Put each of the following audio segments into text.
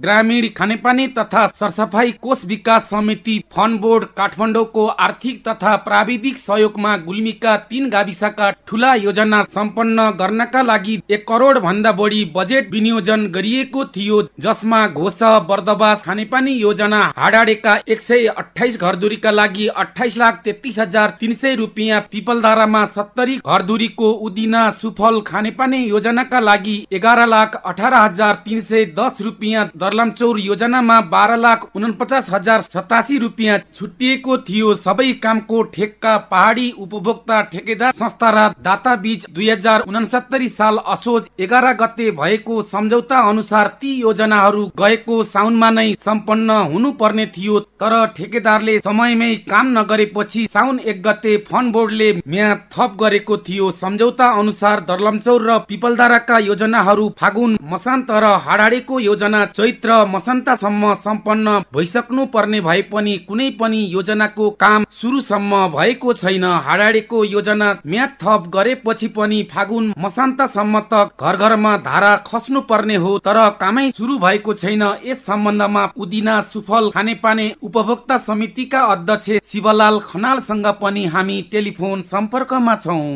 ग्रामीण खानेपानी तथा सरसफाई कोष विकास समिति फन्ड बोर्ड काठमाडौँको आर्थिक तथा प्राविधिक सहयोगमा गुल्मीका तीन गाविसका ठुला योजना सम्पन्न गर्नका लागि एक करोड भन्दा बढी बजेट विनियोजन गरिएको थियो जसमा घोष बर्दवास खानेपानी योजना हाडाडेका एक सय अठाइस घरधुरीका लागि अठाइस लाख तेत्तिस हजार तिन सय रुपियाँ पिपलधारामा सत्तरी घरधुरीको उदिना सुफल खानेपानी योजनाका लागि एघार लाख अठार हजार तिन सय दस रुपियाँ दर्लामचौर योजनामा बाह्र लाख उनपचास हजार सतासी रुपियाँ छुट्टिएको थियो। सबै कामको ठेक्का पहाडी उपभोक्ता ठेकेदार संस्था र दाता बीच दुई हजार उनसत्तरी साल असोज एघार गते भएको सम्झौता अनुसार ती योजनाहरू गएको साउनमा नै सम्पन्न हुनुपर्ने थियो। तर ठेकेदारले समयमै काम नगरेपछि साउन एक गते फन्ड बोर्डले म्याद थप गरेको थियो। सम्झौता अनुसार दर्लमचौर र पिपलदाराका योजनाहरू फागुन मसान्त र हाडाडेको योजना चैत चैत्र मसन्तसम्म सम्पन्न भइसक्नु पर्ने भए पनि कुनै पनि योजनाको काम सुरुसम्म भएको छैन। हाडाडेको योजना म्याद थप गरेपछि पनि फागुन मसान्तसम्म त घर घरमा धारा खस्नु पर्ने हो तर कामै सुरु भएको छैन। यस सम्बन्धमा उदिना सुफल खानेपाने उपभोक्ता समितिका अध्यक्ष शिवलाल खनालसँग पनि हामी टेलिफोन सम्पर्कमा छौँ।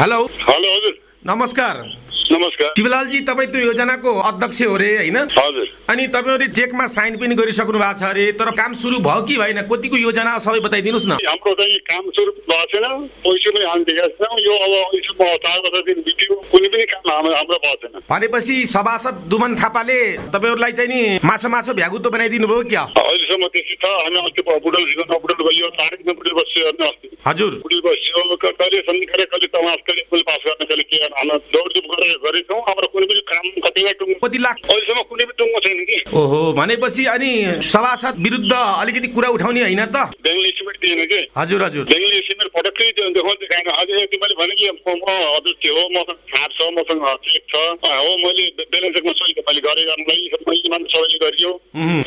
हेलो। हेलो हजुर। नमस्कार। नमस्कार। शिवलालजी तपाईँ त्यो योजनाको अध्यक्ष हो रे होइन? हजुर। अनि तपाईँहरूले चेकमा साइन पनि गरिसक्नु भएको छ अरे तर काम सुरु भयो कि भएन? कतिको योजना सबै बताइदिनुहोस् न। हाम्रो चाहिँ काम सुरु भएको छैन पैसा पनि हामी दिएका छैनौँ। यो अब चार वर्ष दिन बित्यो कुनै पनि काम हाम्रो भएको छैन। भनेपछि सभासद दुमन थापाले तपाईँहरूलाई चाहिँ नि माछो माछो भ्यागुतो बनाइदिनु भयो क्या? अहिलेसम्म त्यति छ। हामी अस्ति बुटल सिकाउन बुटल गयो तारिक बुटल बस्यो अनि अस्ति। हजुर। बुटल बस्यो। कहिले समीक्षा कहिले तमास कहिले कुल पास गर्ने कहिले के गर्ने। हाम्रो दौडधुप गरेर गरेछौँ। हाम्रो कुनै पनि काम कतिलाई टुङ्गो कति लाख? अहिलेसम्म कुनै पनि टुङ्गो छैन कि। ओहो भनेपछि अनि सभासद विरुद्ध अलिकति कुरा उठाउने होइन त? बेङ्गली सिमेन्ट दिएन कि? हजुर हजुर। बेङ्गली त्यो देखाउनु देखाएन अझै तिमीले भने कि म अध्यक्ष हो मसँग छाप छ मसँग चेक छ हो मैले ब्यालेन्स चेकमा सही मैले गरेँ गर्नुलाई मैले सबैले गरियो।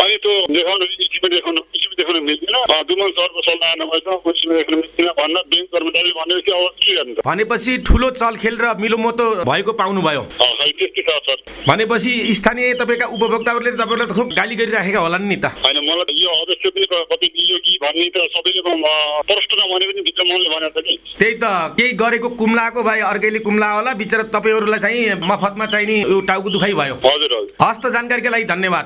अनि त्यो देखाउनु इस्टिमेट देखाउनु इस्टिमेट देखाउनु मिल्दैन दुमन सरको सल्लाह नभएछ इस्टिमेट देखाउनु मिल्दैन भन्न ब्याङ्क कर्मचारीले भनेपछि अब के गर्नु भनेपछि ठुलो चलखेल र मिलोमतो भएको पाउनुभयो अँ, खै त्यस्तै छ सर भनेपछि स्थानीय तपाईँका उपभोक्ताहरूले तपाईँलाई त खुब गाली गरिराखेका होलान् नि त होइन मलाई यो अध्यक्ष पनि कति दियो कि भन्ने त सबैले प्रष्ट नभने पनि भित्र मनले भनेको छ कि त्यही त केही गरेको कुम्लाको भाइ अर्कैले कुम्ला होला बिचरा तपाईँहरूलाई चाहिँ मफतमा चाहिने यो टाउको दुखाइ भयो। हजुर हजुर। हस् त जानकारीका लागि धन्यवाद।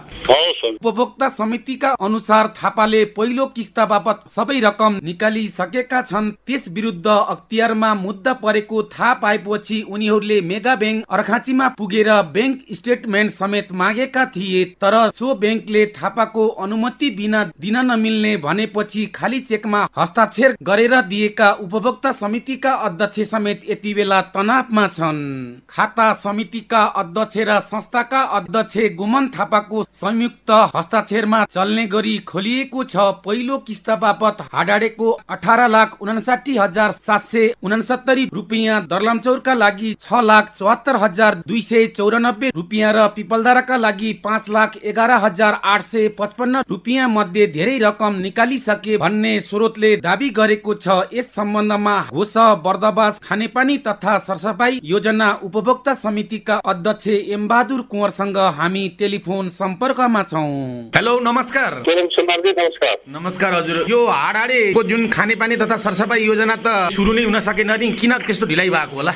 उपभोक्ता समितिका अनुसार थापाले पहिलो किस्ता बापत सबै रकम निकालिसकेका छन्। त्यस विरुद्ध अख्तियारमा मुद्दा परेको थाहा पाएपछि उनीहरूले मेगा ब्याङ्क अर्खाँचीमा पुगेर ब्याङ्क स्टेटमेन्ट समेत मागेका थिए तर सो ब्याङ्कले थापाको अनुमति बिना दिन नमिल्ने भनेपछि खाली चेकमा हस्ताक्षर गरेर दिएका उपभोक्ता समितिका अध्यक्ष समेत यति बेला तनावमा छन्। खाता समितिका अध्यक्ष र संस्थाका अध्यक्ष गुमन थापाको संयुक्त हस्ताक्षरमा चल्ने गरी खोलिएको छ पहिलो किस्त बापत हाडाडेको अठार लाख उनासाठी हजार सात सय उनासत्तरी रुपियाँ दर्लामचौरका लागि छ लाख चौहत्तर हजार दुई सय चौरानब्बे रुपियाँ र पिपलधाराका लागि पाँच लाख एघार हजार आठ सय पचपन्न रुपियाँ मध्ये धेरै रकम निकालिसके भन्ने स्रोतले दावी गरेको छ। यस सम्बन्धमा घोष बर्दवास खानेपानी तथा सरसफाई योजना उपभोक्ता समितिका अध्यक्ष एमबहादुर कुँवरसँग हामी टेलिफोन सम्पर्कमा छौँ। हेलो नमस्कार। नमस्कार। नमस्कार हजुर। यो हाडाडेको जुन खानेपानी तथा सरसफाई योजना त सुरु नै हुन सकेन नि किन त्यस्तो ढिलाइ भएको होला?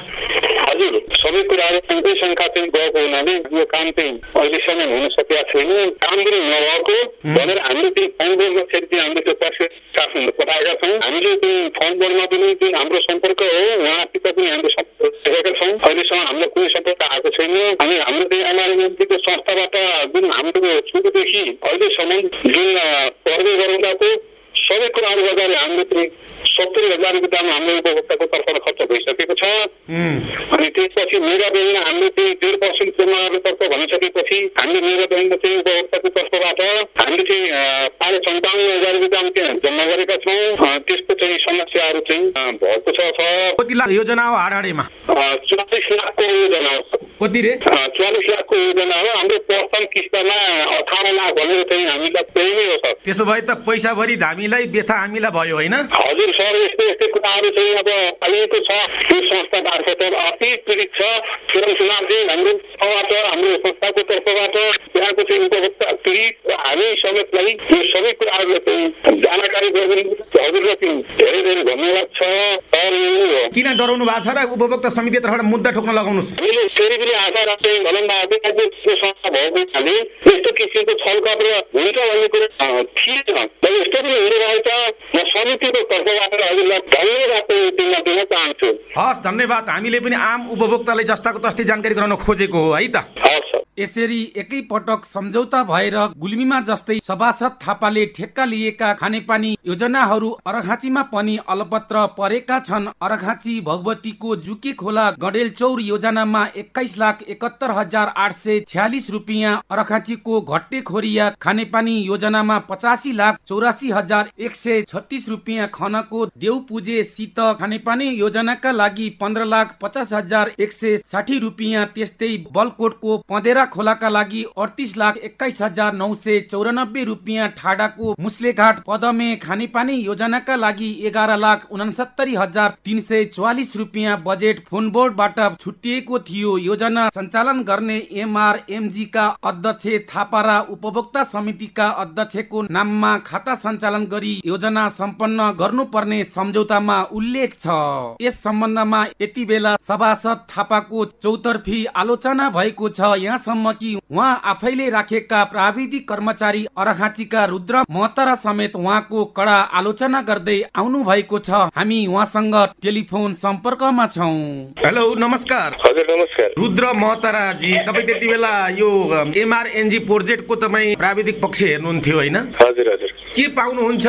सबै कुराहरू सङ्ख्या चाहिँ गएको हुनाले यो काम चाहिँ अहिलेसम्म हुन सकेका छैन काम पनि नभएको भनेर हामीले चाहिँ फन्ड बोर्डमा फेरि चाहिँ हामीले त्यो पर्सेन्ट स्टाफहरू पठाएका छौँ हामीले चाहिँ फन्ड बोर्डमा पनि जुन हाम्रो सम्पर्क हो उहाँसित पनि हामीले सम्पर्क राखेका छौँ अहिलेसम्म हामीलाई कुनै सम्पर्क आएको छैन अनि हाम्रो चाहिँ एमआरएमएलटीको संस्थाबाट जुन हाम्रो सुरुदेखि अहिलेसम्म जुन अ, पर्वे गराउँदाको सबै कुराहरू गर्दाखेरि हामीले चाहिँ सत्तरी हजार रुपियाँमा हाम्रो उपभोक्ताको तर्फबाट खर्च भइसकेको छ। अनि त्यसपछि मेगा ब्याङ्कमा हामीले चाहिँ डेढ पर्सेन्ट तर्फ भनिसकेपछि हामीले मेगा ब्याङ्कमा चाहिँ उपभोक्ताको तर्फबाट हामीले चाहिँ साढे सन्ताउन्न हजार रुपियाँ त्यहाँ जम्मा गरेका छौँ। अँ, त्यस्तो चाहिँ समस्याहरू चाहिँ भएको छ छ। कति लाख योजना हो हाडाडेमा चौवालिस लाखको योजना हो। कति रे? चौवालिस लाखको योजना हो। हाम्रो प्रथम किस्तामा अठार लाख भनेको चाहिँ हामीलाई त्यही नै हो सर। त्यसो भए त पैसाभरि धामीलाई व्यथा हामीलाई भयो होइन? हजुर सर यस्तो यस्तै कुराहरू चाहिँ अब अहिलेको छ यो संस्था मार्फत अति पीडित छ। किरण हाम्रो तर्फबाट हाम्रो संस्थाको तर्फबाट त्यहाँको चाहिँ उपभोक्ता पीडित हामी समेतलाई यो सबै कुराहरूलाई चाहिँ जानकारी गरिदिनु हजुरलाई चाहिँ धेरै धेरै धन्यवाद छ। किन डराउनु भएको छ र उपभोक्ता समिति तर्फबाट मुद्दा ठोक्न लगाउनुहोस्? हामीले फेरि पनि आशा राख्छौँ भनौँ न संस्था भएको हुनाले किसिमको छलकपट हुन्छ भन्ने कुरो थिएन। र यस्तो पनि हुने रहेछ म समितिको तर्फबाट हजुरलाई धन्यवाद चाहिँ दिन चाहन्छु। हस् धन्यवाद। हामीले पनि आम उपभोक्तालाई जस्ताको तस्तै जानकारी गराउन खोजेको हो है त? सर। यसरी एकैपटक सम्झौता भएर गुल्मीमा जस्तै सभासद थापाले ठेक्का लिएका खानेपानी योजनाहरू अरखाँचीमा पनि अलपत्र परेका छन्। अरखाँची भगवतीको जुके खोला गडेलचौर योजनामा एक्काइस लाख एकहत्तर हजार आठ सय छ्यालिस रुपियाँ अरखाँचीको घट्टे खोरिया खानेपानी योजनामा पचासी लाख चौरासी हजार एक सय छत्तिस रुपियाँ खनको देउ पूजे शीत खानेपानी योजनाका लागि पन्ध्र लाख पचास हजार एक सय साठी रुपियाँ त्यस्तै बलकोटको पँधेरा खोलाका लागि अडतिस लाख एक्काइस हजार नौ सय चौरानब्बे रुपियाँ ठाडाको मुस्लेघाट पदमे खानेपानी योजनाका लागि एघार लाख उनासत्तरी हजार तिन सय चौवालिस रुपियाँ बजेट फोन बोर्डबाट छुट्टिएको थियो। योजना सञ्चालन गर्ने एमआरएमजी का अध्यक्ष थापा र उपभोक्ता समितिका अध्यक्षको नाममा खाता सञ्चालन गरी योजना सम्पन्न गर्नुपर्ने सम्झौतामा उल्लेख छ। यस सम्बन्धमा यति बेला सभासद थापाको चौतर्फी आलोचना भएको छ। यहाँसम्म कि उहाँ आफैले राखेका प्राविधिक कर्मचारी अरखाँचीका रुद्र महतरा समेत उहाँको कडा आलोचना गर्दै आउनु भएको छ। हामी उहाँसँग टेलिफोन सम्पर्कमा छौँ। हेलो नमस्कार। हजुर नमस्कार। रुद्र महतराजी तपाईँ त्यति बेला यो एमआरएनजी प्रोजेक्टको तपाईँ प्राविधिक पक्ष हेर्नुहुन्थ्यो होइन? हजुर हजुर। के पाउनुहुन्छ?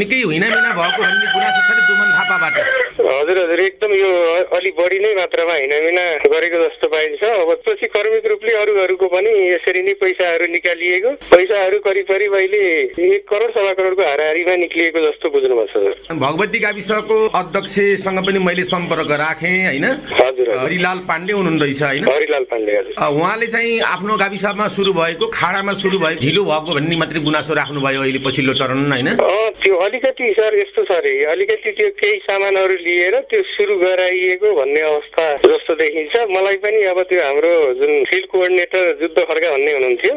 निकै हिनामिना भएको भन्ने गुनासो छ नि दुमन थापाबाट? हजुर हजुर एकदम यो अलि बढी नै मात्रामा हिनामिना गरेको जस्तो पाइन्छ। अब पछि कर्मिक रूपले अरूहरूको पनि यसरी नै पैसाहरू निकालिएको। पैसाहरू करिब करिब अहिले एक करोड सवा करोडको हाराहारीमा निक्लिएको जस्तो बुझ्नुपर्छ सर। भगवती गाविसको अध्यक्षसँग पनि मैले सम्पर्क राखेँ होइन? हरिलाल पाण्डे हुनुहुँदो रहेछ होइन? हरिलाल पाण्डे उहाँले चाहिँ आफ्नो गाविसमा सुरु भएको खाडामा सुरु भएको ढिलो भएको भन्ने मात्रै गुनासो राख्नुभयो अहिले पछिल्लो चरण होइन? त्यो अलिकति सर यस्तो छ अरे अलिकति त्यो केही सामानहरू लिएर त्यो सुरु गराइएको भन्ने अवस्था जस्तो देखिन्छ। मलाई पनि अब त्यो हाम्रो जुन फिल्ड कोअर्डिनेटर जुद्ध खड्का भन्ने हुनुहुन्थ्यो।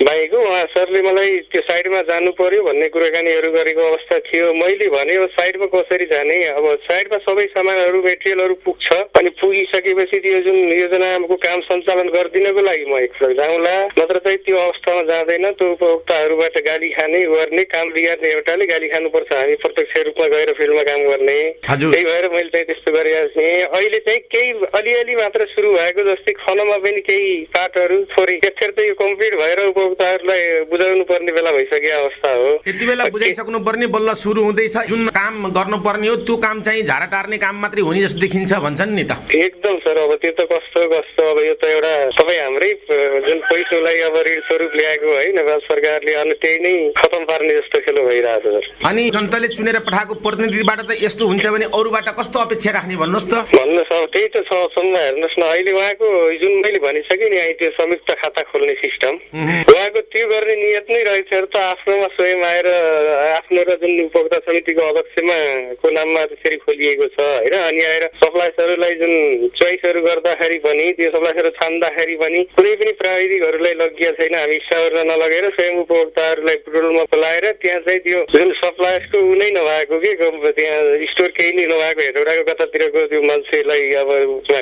भाइको उहाँ सरले मलाई त्यो साइडमा जानु पर्यो भन्ने कुराकानीहरू गरेको अवस्था थियो। मैले भने साइडमा कसरी जाने? अब साइडमा सबै सामानहरू मेटेरियलहरू पुग्छ। अनि पुगिसकेपछि त्यो जुन योजनाको काम सञ्चालन गरिदिनको लागि म एकपल्ट जाउँला। नत्र चाहिँ त्यो अवस्थामा जाँदैन। त्यो उपभोक्ताहरूबाट गाली खाने गर्ने काम बिगार्ने एउटाले गाली खानुपर्छ। हामी प्रत्यक्ष रूपमा गएर फिल्डमा काम गर्ने। त्यही भएर मैले चाहिँ त्यस्तो गरेको थिएँ। अहिले चाहिँ केही अलिअलि मात्र सुरु भएको जस्तै खनमा पनि केही थोरै यथेर त यो कम्प्लिट भएर उपभोक्ताहरूलाई बुझाउनु पर्ने बेला भइसकेको अवस्था हो। त्यति बेला बुझाइसक्नु पर्ने बल्ल सुरु हुँदैछ। जुन काम गर्नुपर्ने हो त्यो काम चाहिँ झारा टार्ने काम मात्रै हुने जस्तो देखिन्छ भन्छन् नि त। एकदम सर अब त्यो त कस्तो कस्तो अब यो त एउटा सबै हाम्रै जुन पैसोलाई अब ऋण स्वरूप ल्याएको है नेपाल सरकारले अनि त्यही नै खतम पार्ने जस्तो खेलो भइरहेको छ सर। अनि जनताले चुनेर पठाएको प्रतिनिधिबाट त यस्तो हुन्छ भने अरूबाट कस्तो अपेक्षा राख्ने भन्नुहोस् त। भन्नुहोस् अब त्यही त छ हेर्नुहोस् न अहिले उहाँको जुन मैले भनिसकेँ नि अहिले त्यो संयुक्त खाता खोल्ने सिस्टम उहुँ। उहाँको त्यो गर्ने नियत नै रहेछ र त आफ्नोमा स्वयं आएर आफ्नो र जुन उपभोक्ता समितिको अध्यक्षमा को नाममा त्यसरी खोलिएको छ होइन अनि आएर सप्लायर्सहरूलाई जुन चोइसहरू गर्दाखेरि पनि त्यो सप्लायर्सहरू छान्दाखेरि पनि कुनै पनि प्राविधिकहरूलाई लगिया छैन हामी स्टाफहरूलाई नलगेर स्वयं उपभोक्ताहरूलाई पेट्रोलमा बोलाएर त्यहाँ चाहिँ त्यो जुन सप्लायर्सको ऊ नै नभएको के त्यहाँ स्टोर केही नै नभएको हेटौँडाको कतातिरको त्यो मान्छेलाई अब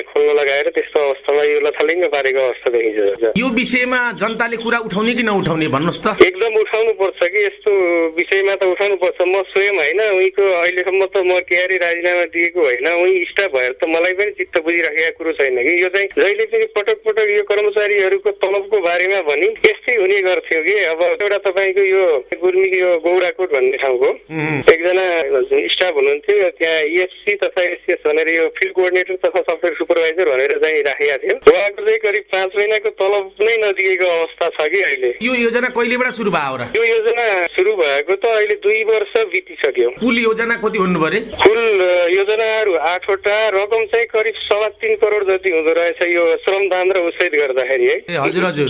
खोल्न लगाएर त्यस्तो अवस्थामा यो लथालिङ्ग पारेको अवस्था देखिन्छ यो विषयमा जनताले कुरा उठाउने कि नउठाउने भन्नुहोस् त? एकदम उठाउनु पर्छ कि यस्तो विषयमा त उठाउनु पर्छ म स्वयं होइन उहीको अहिलेसम्म त म के अरे राजीनामा दिएको होइन उही स्टाफ भएर त मलाई पनि चित्त बुझिराखेको कुरो छैन कि। यो चाहिँ जहिले पनि पटक पटक यो कर्मचारीहरूको तलबको बारेमा भनी यस्तै हुने गर्थ्यो कि। अब एउटा तपाईँको यो गुर्मीको यो गौराकोट भन्ने ठाउँको। एकजना स्टाफ हुनुहुन्थ्यो। त्यहाँ इएफसी तथा एसएस भनेर यो फिल्ड कोअर्डिनेटर तथा सफ्टवेयर सुपरभाइजर भनेर चाहिँ राखेका थियो। उहाँको चाहिँ करिब पाँच महिनाको तलब नै नदिएको अवस्था छ कि अहिले। यो योजना कहिलेबाट सुरु भयो र यो योजना सुरु भएको त अहिले दुई वर्ष बितिसक्यो। कुल योजना कति भन्नु पर्यो कुल योजनाहरू आठवटा रकम चाहिँ करिब सवा तिन करोड जति हुँदो रहेछ यो श्रमदान र उसैद गर्दाखेरि है। हजुर हजुर।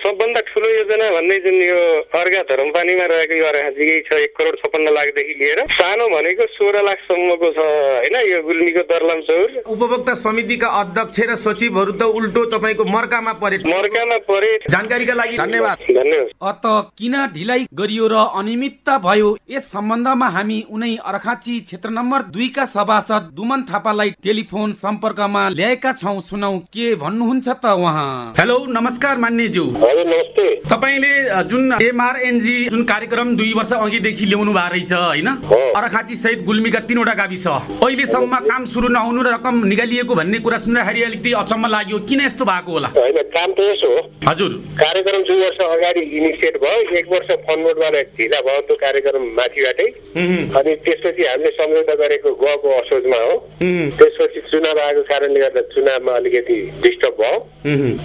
सबभन्दा ठुलो योजना भन्ने जुन यो अर्घा धरमपानीमा रहेको यो अर्घाजीकै छ एक करोड छपन्न लाखदेखि लिएर सानो भनेको सोह्र लाखसम्मको छ होइन यो गुल्मीको दर्लम चौर। उपभोक्ता समितिका अध्यक्ष र सचिवहरू त उल्टो तपाईँको मर्कामा परे। मर्कामा परे। जानकारीका लागि धन्यवाद। धन्यवाद। अत किन ढिलाइ गरियो र अनियमितता भयो? यस सम्बन्धमा हामी उनै अर्खाची क्षेत्र नम्बर दुईका सभासद दुमन थापालाई टेलिफोन सम्पर्कमा ल्याएका छौँ। सुनौ के भन्नुहुन्छ त उहाँ? हेलो नमस्कार मान्यज्यू। नमस्ते। तपाईँले जुन एमआरएनजी जुन कार्यक्रम दुई वर्ष अघिदेखि ल्याउनु भएको रहेछ होइन। अर्खाची सहित गुल्मीका तिनवटा गाविस। अहिलेसम्म काम सुरु नहुनु र रकम निकालिएको भन्ने कुरा सुन्दाखेरि अलिकति अचम्म लाग्यो। किन यस्तो भएको होला? होइन काम त यसो हो। हजुर। कार्यक्रम दुई वर्ष अगाडि इनिसिएट भयो एक वर्ष फन्डबाट ढिला भयो त्यो कार्यक्रम माथिबाटै। अनि त्यसपछि हामीले सम्झौता गरेको गएको असोजमा हो। त्यसपछि चुनाव आएको कारणले गर्दा चुनावमा अलिकति डिस्टर्ब भयो।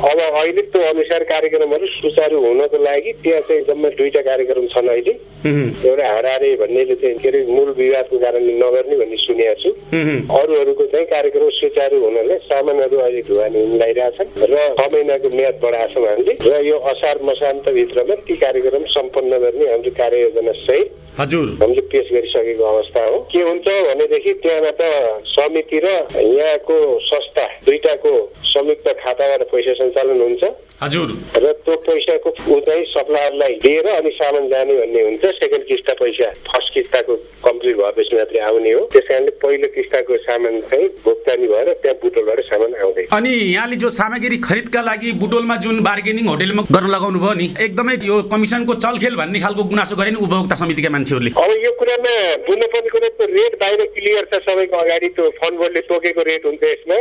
अब अहिले त्यो अनुसार कार्यक्रमहरू सुचारू हुनको लागि त्यहाँ चाहिँ जम्मै दुईटा कार्यक्रम छन् अहिले। एउटा हरारे भन्नेले चाहिँ के अरे मूल विवादको कारणले नगर्ने भन्ने सुनेको छु। अरूहरूको चाहिँ कार्यक्रम सुचारू हुनाले सामानहरू अहिले ढुवानी लगाइरहेछन् र छ महिनाको म्याद बढाएको छौँ हामीले र यो असार मसान्तभित्रमा ती कार्यक्रम सम्पन्न गर्ने हाम्रो कार्ययोजना सहित हजुर। हामीले पेश गरिसकेको अवस्था हो। के हुन्छ भनेदेखि त्यहाँबाट समिति र यहाँको संस्था दुईटाको संयुक्त खाताबाट पैसा सञ्चालन हुन्छ। हजुर। र त्यो पैसाको ऊ चाहिँ सप्लायरलाई दिएर अनि सामान जाने भन्ने हुन्छ। सेकेन्ड किस्ता पैसा फर्स्ट किस्ताको कम्प्लिट भएपछि मात्रै आउने हो। त्यस कारणले पहिलो किस्ताको सामान चाहिँ भुक्तानी भएर त्यहाँ बुटोलबाट सामान आउँदै अनि यहाँले जो सामग्री खरिदका लागि बुटोलमा जुन बार्गेनिङ होटेलमा गर्न लगाउनु भयो नि एकदमै यो कमिसनको चलखेल भन्ने खालको गुनासो गरे नि उपभोक्ता समितिका मान्छेहरूले। अब यो कुरामा बुझ्नुपर्ने कुरो त्यो रेट बाहिर क्लियर छ सबैको अगाडि त्यो फन्ड बोर्डले तोकेको रेट हुन्छ यसमा।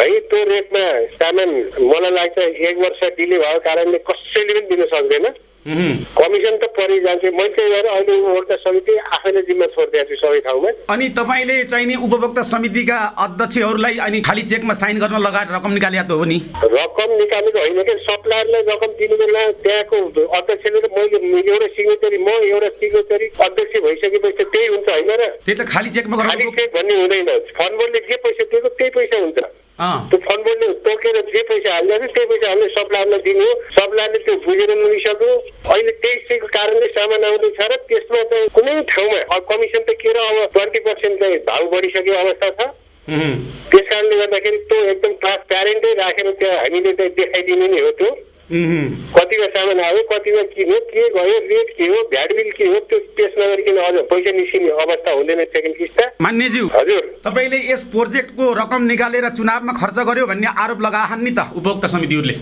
है त्यो रेटमा सामान मलाई लाग्छ एक वर्ष डिले भएको कारणले कसैले पनि दिन सक्दैन। कमिसन त परि जान्छ। मैले त्यही भएर अहिले उपभोक्ता समिति आफैले जिम्मा छोडिदिएको छु सबै ठाउँमा। अनि तपाईँले चाहिने उपभोक्ता समितिका अध्यक्षहरूलाई अनि खाली चेकमा साइन गर्न लगाएर रकम निकालिया त हो नि रकम निकालेको होइन कि सप्लायरलाई रकम दिने बेला त्यहाँको अध्यक्षले त मैले एउटा सिग्नेचरी म एउटा सिग्नेचरी अध्यक्ष भइसकेपछि त त्यही हुन्छ होइन र। त्यही त खाली चेकमा खालि चेक भन्ने हुँदैन। फन्ड बोर्डले जे पैसा दिएको त्यही पैसा हुन्छ। त्यो फन्ड बोर्डले तोकेर जे पैसा हाल्दैन त्यही पैसा हामीले सप्लायरलाई दिने हो सप्लायरले त्यो बुझेर नमिसक्यो अहिले तेइसको कारणले सामान आउँदैछ र त्यसमा चाहिँ कुनै ठाउँमा अब कमिसन त के र अब ट्वेन्टी पर्सेन्ट चाहिँ भाउ बढिसकेको अवस्था छ। त्यस कारणले गर्दाखेरि त्यो एकदम ट्रान्सप्यारेन्टै राखेर त्यहाँ हामीले चाहिँ देखाइदिने नै हो त्यो। कतिमा सामान आयो कतिमा किन्यो के गयो रेट के हो भ्याट बिल के हो त्यो पेस नगरिकन अझ पैसा निस्किने अवस्था हुँदैन सेकेन्ड किस्ता? मान्यज्यू हजुर। तपाईँले यस प्रोजेक्टको रकम निकालेर चुनावमा खर्च गर्यो भन्ने आरोप लगाहन् नि त उपभोक्ता समितिहरूले?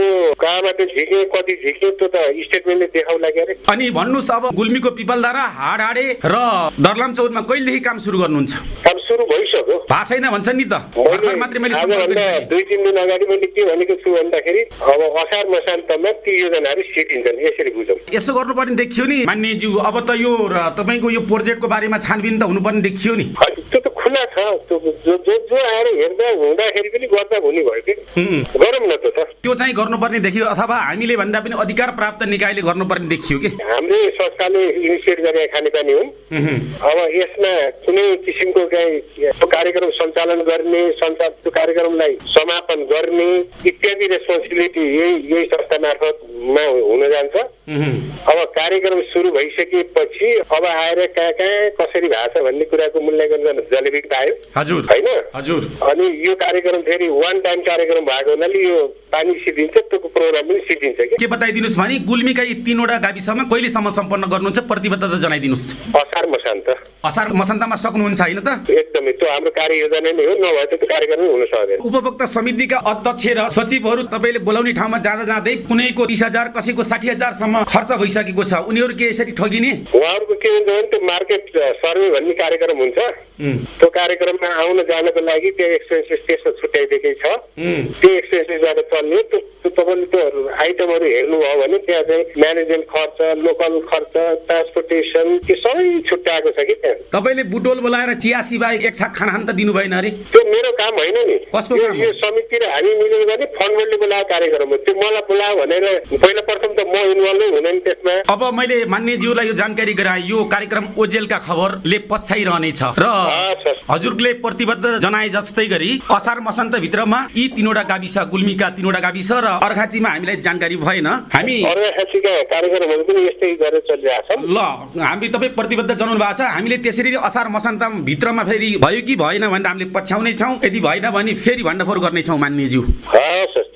त्यो कहाँबाट झिक्यो कति झिक्यो त्यो त स्टेटमेन्टले देखाउला के अरे। अनि भन्नुहोस् अब गुल्मीको पिपलधारा हाडहाडे र दर्लाम चौरमा कहिलेदेखि काम सुरु गर्नुहुन्छ? अब सुरु भइसक्यो। भएको छैन भन्छ नि त। मात्रै मैले। दुई तिन दिन अगाडि मैले के भनेको छु भन्दाखेरि अब असार मसान्तमा ती योजनाहरू सिटिन्छन् यसरी बुझौँ। यसो गर्नुपर्ने देखियो नि मान्यज्यू। अब त यो तपाईँको यो प्रोजेक्टको बारेमा छानबिन त हुनुपर्ने देखियो नि। खुला छ जो जो जो आएर हेर्दा हुँदाखेरि पनि गर्दा हुने भयो कि। गरौँ न त्यो त त्यो चाहिँ गर्नुपर्ने देखियो अथवा हामीले भन्दा पनि अधिकार प्राप्त निकायले गर्नुपर्ने देखियो कि? हाम्रै संस्थाले इनिसिएट गरेका खानेपानी हुन्। अब यसमा कुनै किसिमको चाहिँ कार्यक्रम सञ्चालन गर्ने त्यो कार्यक्रमलाई समापन गर्ने इत्यादि रेस्पोन्सिबिलिटी यही यही संस्था मार्फतमा हुन जान्छ। अब कार्यक्रम सुरु भइसकेपछि अब आएर कहाँ कहाँ कसरी भएको छ भन्ने कुराको मूल्याङ्कन गर्न जलेबी पायो हजुर। होइन? हजुर। अनि यो कार्यक्रम फेरि वान टाइम कार्यक्रम भएको हुनाले यो पानी सिद्धिन्छ त्यो प्रोग्राम पनि सिद्धिन्छ कि? के बताइदिनुहोस् भने गुल्मीका यी तिनवटा गाविसमा कहिलेसम्म सम्पन्न गर्नुहुन्छ? प्रतिबद्धता जनाइदिनुहोस्। असार मसान्त। असार मसन्तामा सक्नुहुन्छ होइन त? एकदमै त्यो हाम्रो कार्ययोजना नै हो नभए त त्यो कार्यक्रम हुन सक्दैन उपभोक्ता समितिका अध्यक्ष र सचिवहरू तपाईँले बोलाउने ठाउँमा जाँदा जाँदै कुनैको तिस हजार कसैको साठी हजारसम्म खर्च भइसकेको छ। उनीहरू के यसरी ठगिने? उहाँहरूको के हुन्छ भने त्यो मार्केट सर्वे भन्ने कार्यक्रम हुन्छ। त्यो कार्यक्रममा आउन जानको लागि त्यो एक्सपेन्सेस त्यसमा छुट्याइदिएकै छ त्यो एक्सपेन्सेसबाट चल्ने त्यो तपाईँले त्यो आइटमहरू हेर्नुभयो भने त्यहाँ चाहिँ म्यानेजमेन्ट खर्च लोकल खर्च ट्रान्सपोर्टेसन त्यो सबै छुट्याएको छ कि त्यहाँ तपाईँले बुटोल बोलाएर चिया सिवाय एक छाक खाना खान त दिनु भएन अरे त्यो मेरो काम होइन नि कसको यो समिति र हामी मिलेर गर्ने फन्डले बोलाएको कार्यक्रम हो त्यो मलाई बोलायो भनेर पहिला प्रथम त म इन्भल्भै हुँदैन त्यसमा अब मैले मान्यज्यूलाई यो जानकारी गराए यो कार्यक्रम ओजेलका खबरले पछ्याइरहनेछ र। हजुरले प्रतिबद्ध जनाए जस्तै गरी असार मसान्त भित्रमा यी तिनवटा गाविस गुल्मीका तिनवटा गाविस र अर्घाचीमा हामीलाई जानकारी भएन। हामी ल हामी तपाईँ प्रतिबद्ध जनाउनु भएको छ। हामीले त्यसरी असार मसान्त भित्रमा फेरि भयो कि भएन भनेर हामीले पछ्याउने छौँ यदि भएन भने फेरि भण्डाफोर गर्नेछौँ मान्यज्यू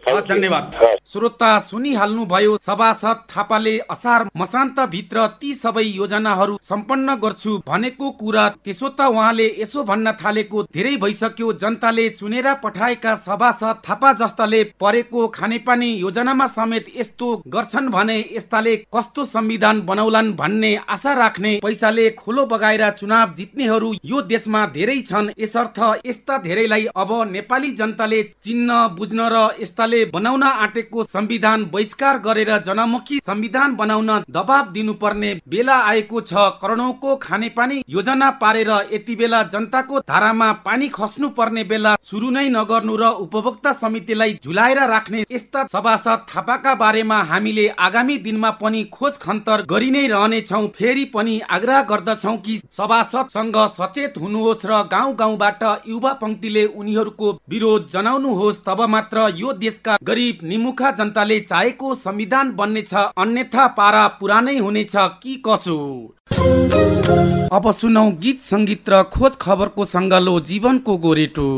हस् धन्यवाद। श्रोता सुनिहाल्नुभयो सभासद थापाले असार मसान्त भित्र ती सबै योजनाहरू सम्पन्न गर्छु भनेको कुरा त्यसो त उहाँले यसो भन्न थालेको धेरै भइसक्यो। जनताले चुनेर पठाएका सभासद थापा जस्ताले परेको खानेपानी योजनामा समेत यस्तो गर्छन् भने यस्ताले कस्तो संविधान बनाउलान् भन्ने आशा राख्ने पैसाले खोलो बगाएर चुनाव जित्नेहरू यो देशमा धेरै छन्। यसर्थ यस्ता धेरैलाई अब नेपाली जनताले चिन्न बुझ्न र यस्ताले बनाउन आँटेको संविधान बहिष्कार गरेर जनमुखी संविधान बनाउन दबाब दिनुपर्ने बेला आएको छ। करोडौंको खानेपानी योजना पारेर यति बेला जनताको धारामा पानी खस्नु पर्ने बेला सुरु नै नगर्नु र उपभोक्ता समितिलाई झुलाएर राख्ने यस्ता सभासद थापाका बारेमा हामीले आगामी दिनमा पनि खोज खन्तर गरि नै रहनेछौ। फेरि पनि आग्रह गर्दछौ कि सभासदसँग सचेत हुनुहोस् र गाउँ गाउँबाट युवा पंक्तिले उनीहरूको विरोध जनाउनुहोस्। तब मात्र यो देशका गरिब निमुखा जनताले चाहेको संविधान बन्नेछ अन्यथा पारा पुरानै हुनेछ कि कसो? अब सुनौ गीत सङ्गीत र खोज खबरको सङ्गालो जीवनको गोरेटो।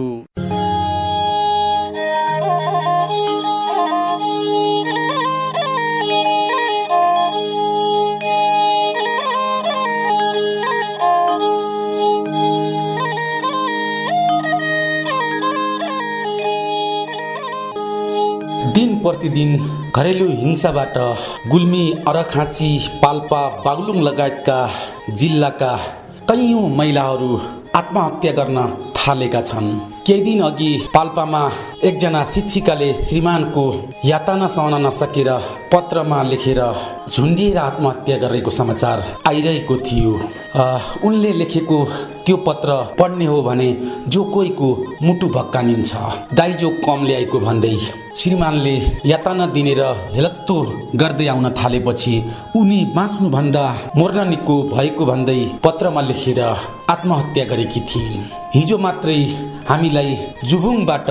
प्रतिदिन घरेलु हिंसाबाट गुल्मी अरखाँची पाल्पा बागलुङ लगायतका जिल्लाका कैयौँ महिलाहरू आत्महत्या गर्न थालेका छन्। केही दिन अघि पाल्पामा एकजना शिक्षिकाले श्रीमानको यातना सहन नसकेर पत्रमा लेखेर झुन्डिएर आत्महत्या गरेको समाचार आइरहेको थियो। उनले लेखेको त्यो पत्र पढ्ने हो भने जो कोहीको मुटु भक्कानिन्छ दाइजो कम ल्याएको भन्दै श्रीमानले यातना दिनेर हेलत्तो गर्दै आउन थालेपछि उनी बाँच्नुभन्दा मर्न निको भएको भन्दै पत्रमा लेखेर आत्महत्या गरेकी थिइन्। हिजो मात्रै हामीलाई जुबुङबाट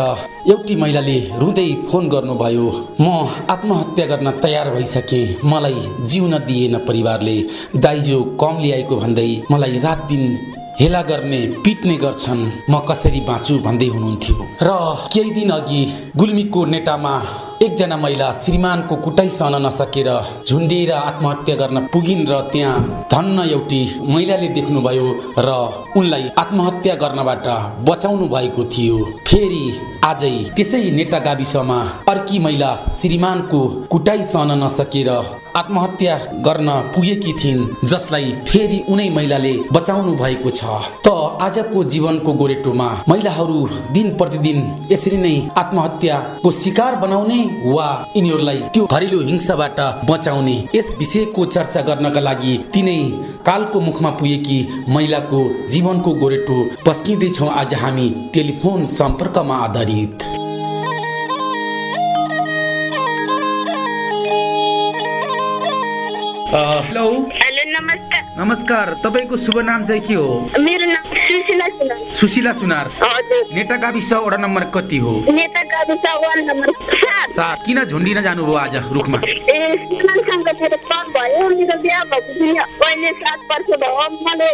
एउटी महिलाले रुँदै फोन गर्नुभयो म आत्महत्या गर्न तयार भइसकेँ मलाई जिउन दिएन परिवारले दाइजो कम ल्याएको भन्दै मलाई रात दिन हेला गर्ने पिट्ने गर्छन्। म कसरी बाँचु भन्दै हुनुहुन्थ्यो। र केही दिन अघि गुल्मीको नेटामा एकजना महिला श्रीमानको कुटाइ सहन नसकेर झुन्डिएर आत्महत्या गर्न पुगिन् र त्यहाँ धन्न एउटी महिलाले देख्नुभयो र उनलाई आत्महत्या गर्नबाट बचाउनु भएको थियो। फेरि आजै त्यसै नेटा गाविसमा अर्की महिला श्रीमानको कुटाइ सहन नसकेर आत्महत्या गर्न पुगेकी थिइन् जसलाई फेरि उनै महिलाले बचाउनु भएको छ। त आजको जीवनको गोरेटोमा महिलाहरू दिन प्रतिदिन यसरी नै आत्महत्याको शिकार बनाउने वा यिनीहरूलाई त्यो घरेलु हिंसाबाट बचाउने यस विषयको चर्चा गर्नका लागि तिनै कालको मुखमा पुगेकी महिलाको जीवनको गोरेटो पस्किँदैछौँ आज हामी टेलिफोन सम्पर्कमा आधारित। हेलो। हेलो नमस्कार। नमस्कार तपाईँको शुभ नाम चाहिँ के हो? मेरो नाम सुशीला सुनार। सुशीला सुनार। नेता गाविस वडा नम्बर कति हो? नेता गाविस नम्बर सात। किन झुन्डिन जानुभयो आज रुखमा? भयो मेरो बिहा भएको पनि अहिले सात वर्ष भयो। मैले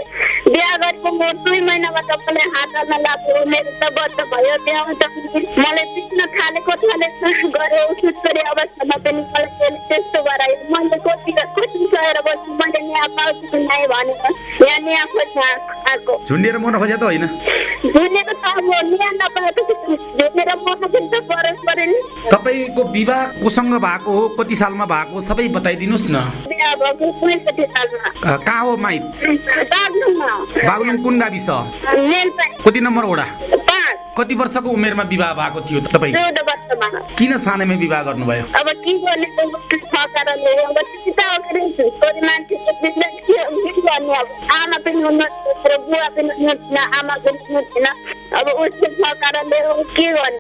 बिहा गरेको म दुई महिनाबाट मलाई हात हाल्न लाग्यो। मेरो त बच्च भयो बिहा हुँदा पनि मलाई पिट्न थालेको थालेको गऱ्यो सुट गरे अवस्थामा पनि मलाई त्यस्तो गरायो मैले कति कति सहेर बस्छु मैले यहाँ पाउँछु कि नै भनेर यहाँ यहाँ खोज्न आएको। झुन्डिएर मर्न खोजे त होइन? झुलेको त अब न्याय नपाएपछि झुलेर मर्नु पनि त परेस पऱ्यो नि तपाईँको विवाह कोसँग भएको हो? कति सालमा भएको सबै बताइदिनुहोस् न। कहाँ हो माइत? बाग्लुङमा। बागलुङ कुन गाविस? कति नम्बर वडा? कति वर्षको उमेरमा विवाह भएको थियो तपाईँ? किन सानैमा विवाह गर्नुभयो? अब के गर्ने? आमा पनि बुवा पनि हुनुहुन्थेन आमा पनि हुनुहुन्थेन। अब उसको कारणले अब के गर्ने?